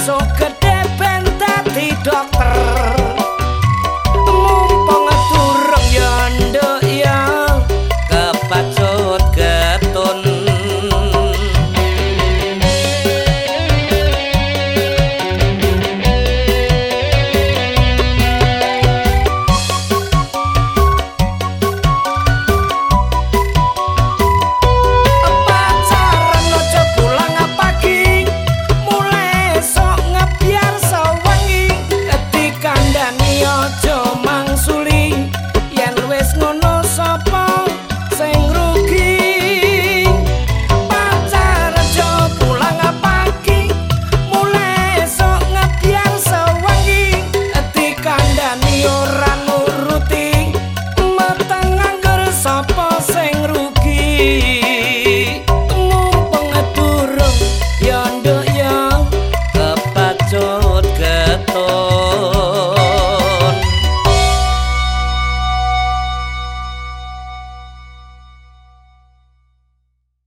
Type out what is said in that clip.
so good.